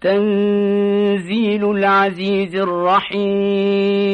تنزيل العزيز الرحيم.